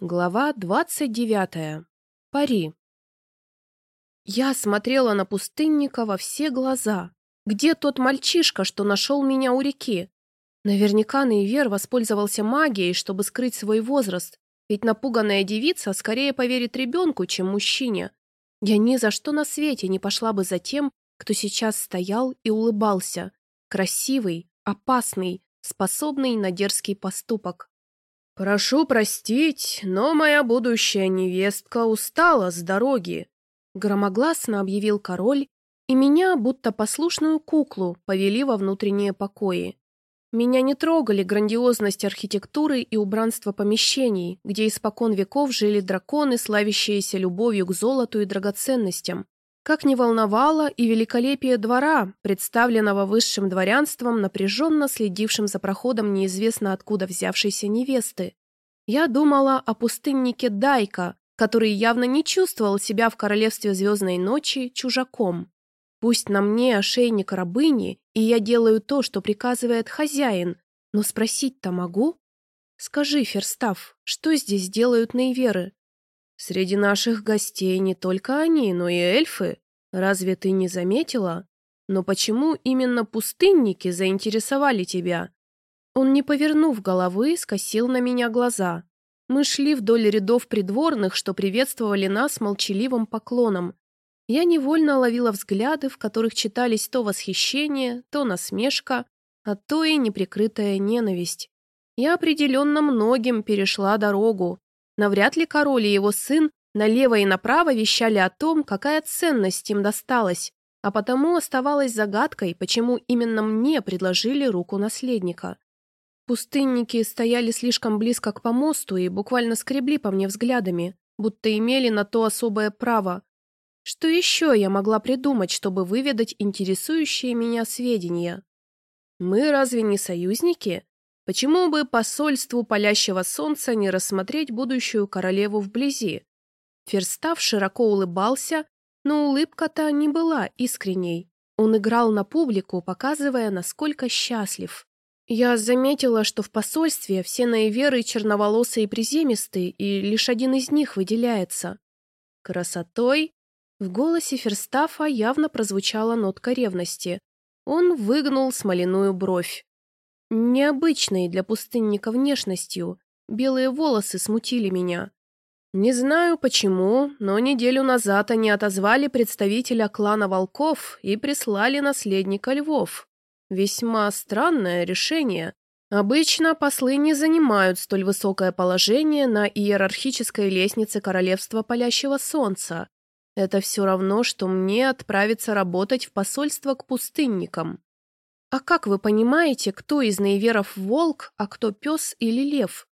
Глава 29. Пари. Я смотрела на пустынника во все глаза. Где тот мальчишка, что нашел меня у реки? Наверняка Нейвер воспользовался магией, чтобы скрыть свой возраст, ведь напуганная девица скорее поверит ребенку, чем мужчине. Я ни за что на свете не пошла бы за тем, кто сейчас стоял и улыбался. Красивый, опасный, способный на дерзкий поступок. «Прошу простить, но моя будущая невестка устала с дороги», громогласно объявил король, и меня, будто послушную куклу, повели во внутренние покои. Меня не трогали грандиозность архитектуры и убранство помещений, где испокон веков жили драконы, славящиеся любовью к золоту и драгоценностям. Как не волновало и великолепие двора, представленного высшим дворянством, напряженно следившим за проходом неизвестно откуда взявшейся невесты. Я думала о пустыннике Дайка, который явно не чувствовал себя в королевстве звездной ночи чужаком. Пусть на мне ошейник рабыни, и я делаю то, что приказывает хозяин, но спросить-то могу? Скажи, Ферстав, что здесь делают наиверы? Среди наших гостей не только они, но и эльфы. Разве ты не заметила? Но почему именно пустынники заинтересовали тебя? Он, не повернув головы, скосил на меня глаза. Мы шли вдоль рядов придворных, что приветствовали нас молчаливым поклоном. Я невольно ловила взгляды, в которых читались то восхищение, то насмешка, а то и неприкрытая ненависть. Я определенно многим перешла дорогу, Навряд ли король и его сын налево и направо вещали о том, какая ценность им досталась, а потому оставалось загадкой, почему именно мне предложили руку наследника. Пустынники стояли слишком близко к помосту и буквально скребли по мне взглядами, будто имели на то особое право. Что еще я могла придумать, чтобы выведать интересующие меня сведения? Мы разве не союзники? Почему бы посольству палящего солнца не рассмотреть будущую королеву вблизи? Ферстав широко улыбался, но улыбка-то не была искренней. Он играл на публику, показывая, насколько счастлив. Я заметила, что в посольстве все наиверы черноволосые и приземистые, и лишь один из них выделяется. Красотой в голосе Ферстафа явно прозвучала нотка ревности. Он выгнул смоляную бровь. Необычной для пустынника внешностью, белые волосы смутили меня. Не знаю почему, но неделю назад они отозвали представителя клана волков и прислали наследника львов. Весьма странное решение. Обычно послы не занимают столь высокое положение на иерархической лестнице Королевства Палящего Солнца. Это все равно, что мне отправиться работать в посольство к пустынникам. А как вы понимаете, кто из наиверов волк, а кто пес или лев?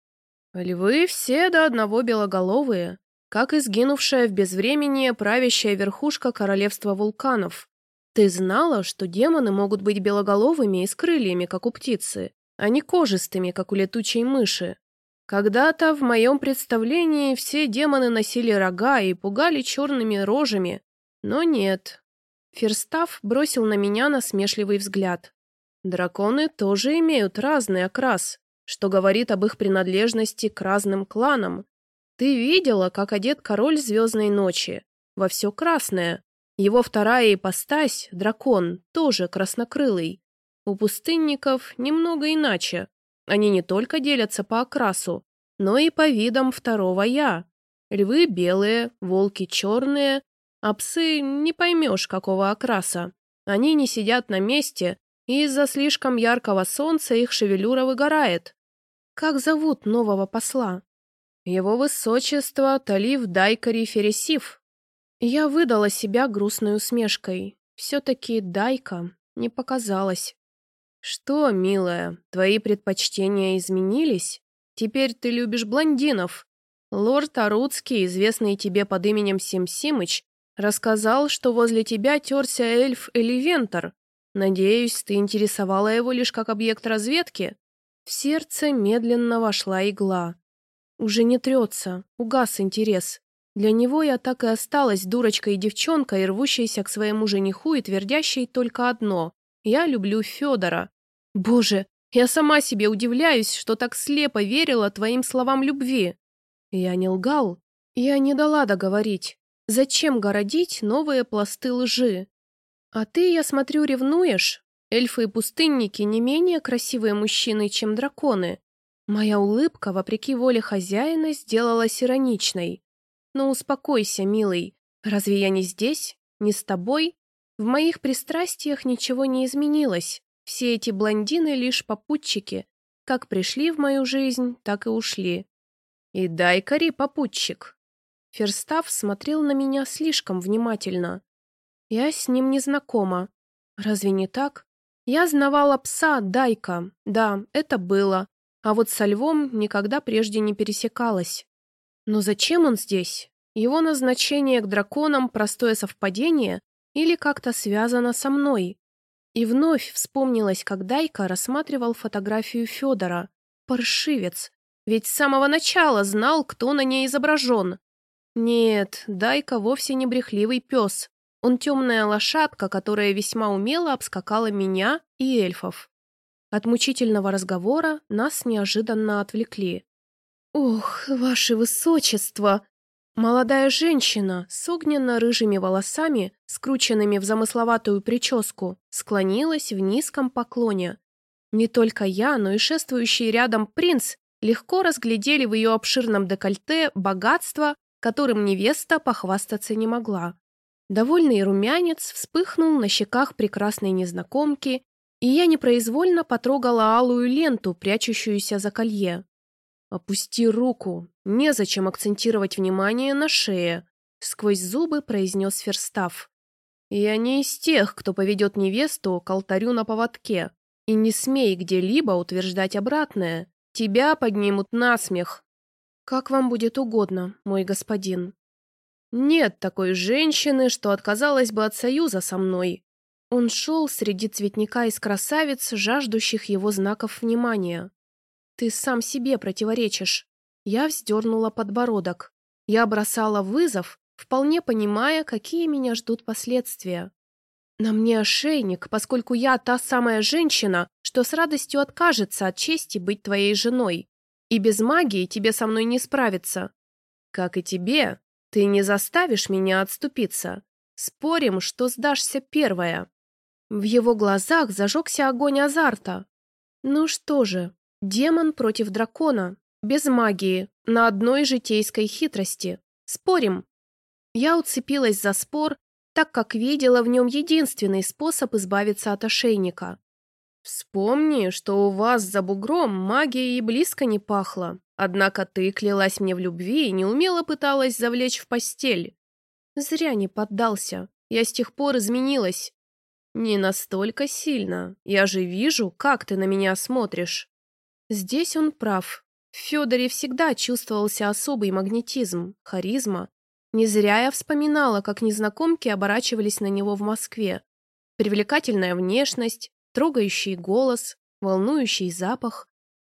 Львы все до одного белоголовые, как и сгинувшая в безвременье правящая верхушка королевства вулканов. Ты знала, что демоны могут быть белоголовыми и с крыльями, как у птицы, а не кожистыми, как у летучей мыши? Когда-то в моем представлении все демоны носили рога и пугали черными рожами, но нет. Ферстав бросил на меня насмешливый взгляд. Драконы тоже имеют разный окрас, что говорит об их принадлежности к разным кланам. Ты видела, как одет король Звездной Ночи? Во все красное. Его вторая ипостась, дракон, тоже краснокрылый. У пустынников немного иначе. Они не только делятся по окрасу, но и по видам второго «я». Львы белые, волки черные, а псы не поймешь, какого окраса. Они не сидят на месте, и из-за слишком яркого солнца их шевелюра выгорает. Как зовут нового посла? Его высочество Талив Дайкари Фересив. Я выдала себя грустной усмешкой. Все-таки Дайка не показалось. Что, милая, твои предпочтения изменились? Теперь ты любишь блондинов. Лорд Аруцкий, известный тебе под именем Сим Симыч, рассказал, что возле тебя терся эльф Эливентор, Надеюсь, ты интересовала его лишь как объект разведки? В сердце медленно вошла игла. Уже не трется, угас интерес. Для него я так и осталась дурочкой и девчонкой, рвущейся к своему жениху и твердящей только одно. Я люблю Федора. Боже, я сама себе удивляюсь, что так слепо верила твоим словам любви. Я не лгал. Я не дала договорить. Зачем городить новые пласты лжи? А ты, я смотрю, ревнуешь? Эльфы и пустынники не менее красивые мужчины, чем драконы. Моя улыбка, вопреки воле хозяина, сделалась ироничной. Но успокойся, милый. Разве я не здесь? Не с тобой? В моих пристрастиях ничего не изменилось. Все эти блондины лишь попутчики. Как пришли в мою жизнь, так и ушли. И дай кори попутчик. Ферстав смотрел на меня слишком внимательно. Я с ним не знакома. Разве не так? Я знавала пса Дайка, да, это было, а вот со львом никогда прежде не пересекалась. Но зачем он здесь? Его назначение к драконам – простое совпадение или как-то связано со мной? И вновь вспомнилось, как Дайка рассматривал фотографию Федора. Паршивец. Ведь с самого начала знал, кто на ней изображен. Нет, Дайка вовсе не брехливый пес. Он темная лошадка, которая весьма умело обскакала меня и эльфов. От мучительного разговора нас неожиданно отвлекли. «Ох, ваше высочество!» Молодая женщина с огненно-рыжими волосами, скрученными в замысловатую прическу, склонилась в низком поклоне. Не только я, но и шествующий рядом принц легко разглядели в ее обширном декольте богатство, которым невеста похвастаться не могла. Довольный румянец вспыхнул на щеках прекрасной незнакомки, и я непроизвольно потрогала алую ленту, прячущуюся за колье. «Опусти руку, незачем акцентировать внимание на шее», — сквозь зубы произнес Ферстав. «Я не из тех, кто поведет невесту к алтарю на поводке, и не смей где-либо утверждать обратное. Тебя поднимут на смех». «Как вам будет угодно, мой господин», нет такой женщины, что отказалась бы от союза со мной. Он шел среди цветника из красавиц, жаждущих его знаков внимания. Ты сам себе противоречишь. Я вздернула подбородок. Я бросала вызов, вполне понимая, какие меня ждут последствия. На мне ошейник, поскольку я та самая женщина, что с радостью откажется от чести быть твоей женой. И без магии тебе со мной не справиться. Как и тебе, ты не заставишь меня отступиться. Спорим, что сдашься первая. В его глазах зажегся огонь азарта. Ну что же, демон против дракона, без магии, на одной житейской хитрости. Спорим. Я уцепилась за спор, так как видела в нем единственный способ избавиться от ошейника. Вспомни, что у вас за бугром магия и близко не пахло. Однако ты клялась мне в любви и неумело пыталась завлечь в постель. Зря не поддался. Я с тех пор изменилась. Не настолько сильно. Я же вижу, как ты на меня смотришь. Здесь он прав. В Федоре всегда чувствовался особый магнетизм, харизма. Не зря я вспоминала, как незнакомки оборачивались на него в Москве. Привлекательная внешность, трогающий голос, волнующий запах.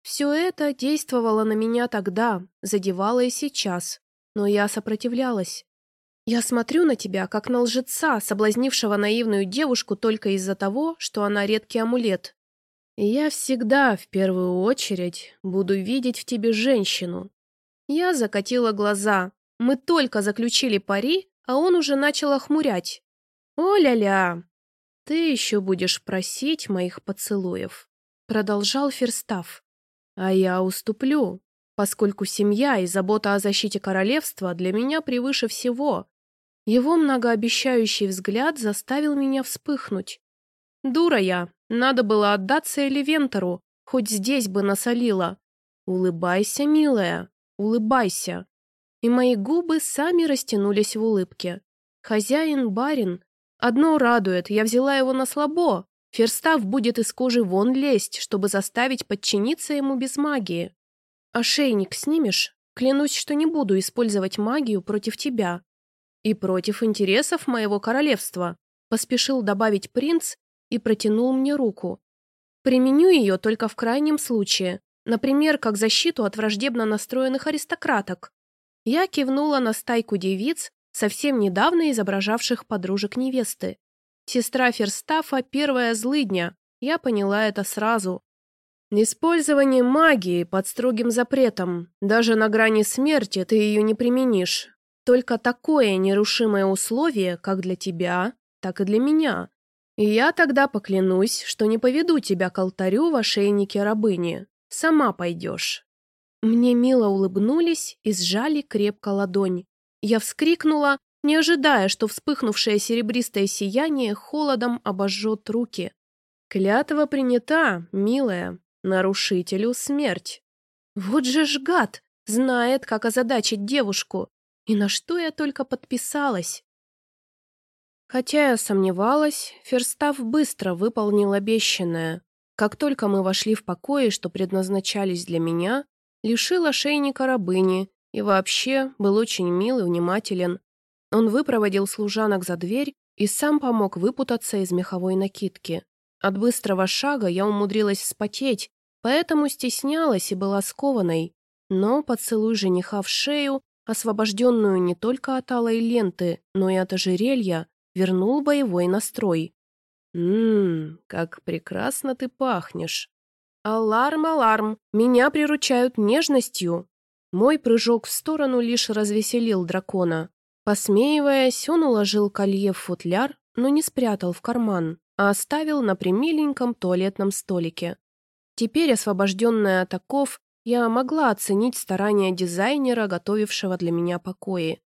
Все это действовало на меня тогда, задевало и сейчас, но я сопротивлялась. Я смотрю на тебя, как на лжеца, соблазнившего наивную девушку только из-за того, что она редкий амулет. Я всегда, в первую очередь, буду видеть в тебе женщину. Я закатила глаза. Мы только заключили пари, а он уже начал охмурять. «О-ля-ля! Ты еще будешь просить моих поцелуев», — продолжал Ферстав. А я уступлю, поскольку семья и забота о защите королевства для меня превыше всего. Его многообещающий взгляд заставил меня вспыхнуть. Дура я, надо было отдаться Элевентору, хоть здесь бы насолила. Улыбайся, милая, улыбайся. И мои губы сами растянулись в улыбке. Хозяин, барин. Одно радует, я взяла его на слабо, Ферстав будет из кожи вон лезть, чтобы заставить подчиниться ему без магии. Ошейник снимешь? Клянусь, что не буду использовать магию против тебя. И против интересов моего королевства, поспешил добавить принц и протянул мне руку. Применю ее только в крайнем случае, например, как защиту от враждебно настроенных аристократок. Я кивнула на стайку девиц, совсем недавно изображавших подружек невесты. Сестра Ферстафа – первая злыдня. Я поняла это сразу. Использование магии под строгим запретом. Даже на грани смерти ты ее не применишь. Только такое нерушимое условие, как для тебя, так и для меня. И я тогда поклянусь, что не поведу тебя к алтарю в ошейнике рабыни. Сама пойдешь». Мне мило улыбнулись и сжали крепко ладонь. Я вскрикнула, не ожидая, что вспыхнувшее серебристое сияние холодом обожжет руки. «Клятва принята, милая», Нарушителю смерть. Вот же ж гад, знает, как озадачить девушку. И на что я только подписалась. Хотя я сомневалась, Ферстав быстро выполнил обещанное. Как только мы вошли в покои, что предназначались для меня, лишил ошейника рабыни и вообще был очень мил и внимателен. Он выпроводил служанок за дверь и сам помог выпутаться из меховой накидки. От быстрого шага я умудрилась вспотеть, поэтому стеснялась и была скованной. Но поцелуй жениха в шею, освобожденную не только от алой ленты, но и от ожерелья, вернул боевой настрой. «Ммм, как прекрасно ты пахнешь!» «Аларм, аларм! Меня приручают нежностью!» Мой прыжок в сторону лишь развеселил дракона. Посмеиваясь, он уложил колье в футляр, но не спрятал в карман а оставил на примиленьком туалетном столике. Теперь, освобожденная от оков, я могла оценить старания дизайнера, готовившего для меня покои.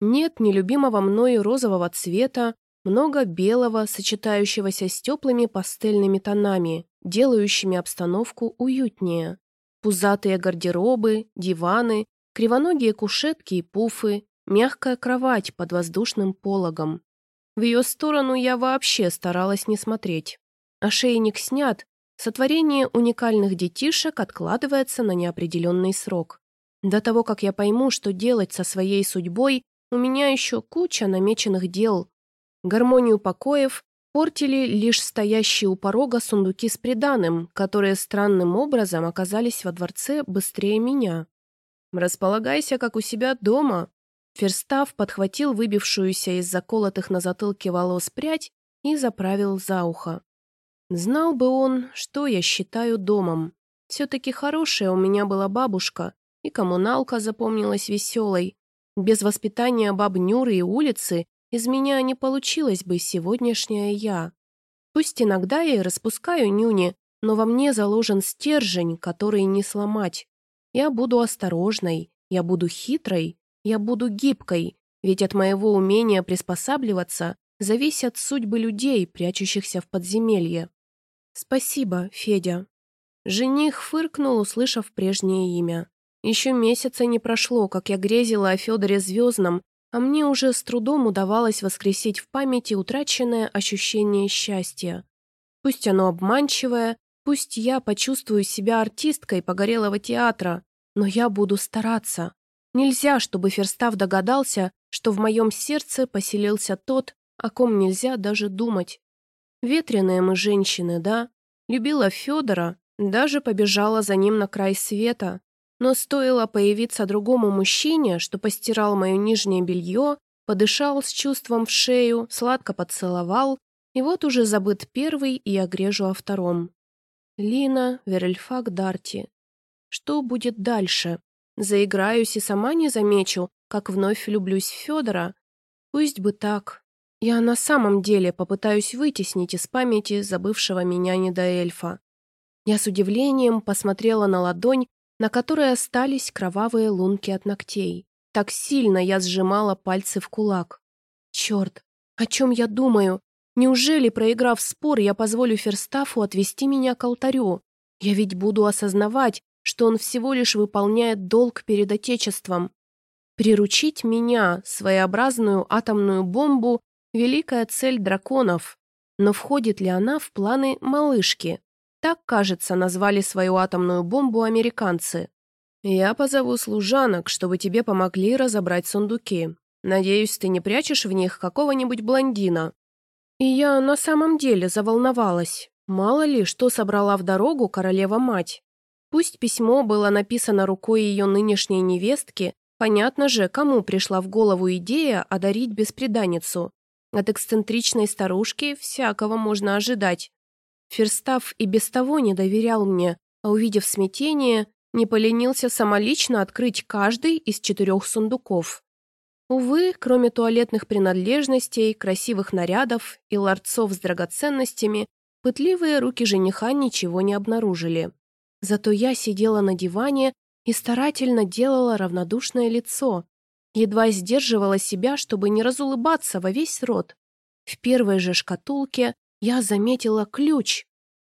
Нет нелюбимого мною розового цвета, много белого, сочетающегося с теплыми пастельными тонами, делающими обстановку уютнее. Пузатые гардеробы, диваны, кривоногие кушетки и пуфы, мягкая кровать под воздушным пологом. В ее сторону я вообще старалась не смотреть. Ошейник снят, сотворение уникальных детишек откладывается на неопределенный срок. До того, как я пойму, что делать со своей судьбой, у меня еще куча намеченных дел. Гармонию покоев портили лишь стоящие у порога сундуки с приданым, которые странным образом оказались во дворце быстрее меня. «Располагайся, как у себя дома», Ферстав подхватил выбившуюся из заколотых на затылке волос прядь и заправил за ухо. Знал бы он, что я считаю домом. Все-таки хорошая у меня была бабушка, и коммуналка запомнилась веселой. Без воспитания баб Нюры и улицы из меня не получилось бы сегодняшняя я. Пусть иногда я и распускаю нюни, но во мне заложен стержень, который не сломать. Я буду осторожной, я буду хитрой, я буду гибкой, ведь от моего умения приспосабливаться зависят судьбы людей, прячущихся в подземелье. Спасибо, Федя. Жених фыркнул, услышав прежнее имя. Еще месяца не прошло, как я грезила о Федоре Звездном, а мне уже с трудом удавалось воскресить в памяти утраченное ощущение счастья. Пусть оно обманчивое, пусть я почувствую себя артисткой погорелого театра, но я буду стараться. Нельзя, чтобы Ферстав догадался, что в моем сердце поселился тот, о ком нельзя даже думать. Ветреные мы женщины, да? Любила Федора, даже побежала за ним на край света. Но стоило появиться другому мужчине, что постирал мое нижнее белье, подышал с чувством в шею, сладко поцеловал, и вот уже забыт первый, и я грежу о втором. Лина, Верельфак Дарти. Что будет дальше? Заиграюсь и сама не замечу, как вновь влюблюсь в Федора. Пусть бы так. Я на самом деле попытаюсь вытеснить из памяти забывшего меня недоэльфа. Я с удивлением посмотрела на ладонь, на которой остались кровавые лунки от ногтей. Так сильно я сжимала пальцы в кулак. Черт, о чем я думаю? Неужели, проиграв спор, я позволю Ферстафу отвести меня к алтарю? Я ведь буду осознавать, что он всего лишь выполняет долг перед Отечеством. Приручить меня, своеобразную атомную бомбу, великая цель драконов. Но входит ли она в планы малышки? Так, кажется, назвали свою атомную бомбу американцы. Я позову служанок, чтобы тебе помогли разобрать сундуки. Надеюсь, ты не прячешь в них какого-нибудь блондина. И я на самом деле заволновалась. Мало ли, что собрала в дорогу королева-мать. Пусть письмо было написано рукой ее нынешней невестки, понятно же, кому пришла в голову идея одарить беспреданницу. От эксцентричной старушки всякого можно ожидать. Ферстав и без того не доверял мне, а увидев смятение, не поленился самолично открыть каждый из четырех сундуков. Увы, кроме туалетных принадлежностей, красивых нарядов и ларцов с драгоценностями, пытливые руки жениха ничего не обнаружили. Зато я сидела на диване и старательно делала равнодушное лицо, едва сдерживала себя, чтобы не разулыбаться во весь рот. В первой же шкатулке я заметила ключ.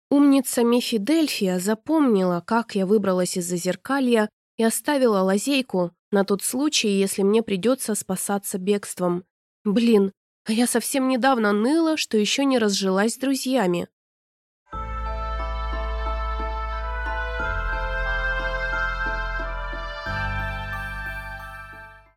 Умница Мефидельфия запомнила, как я выбралась из зазеркалья и оставила лазейку на тот случай, если мне придется спасаться бегством. Блин, а я совсем недавно ныла, что еще не разжилась с друзьями.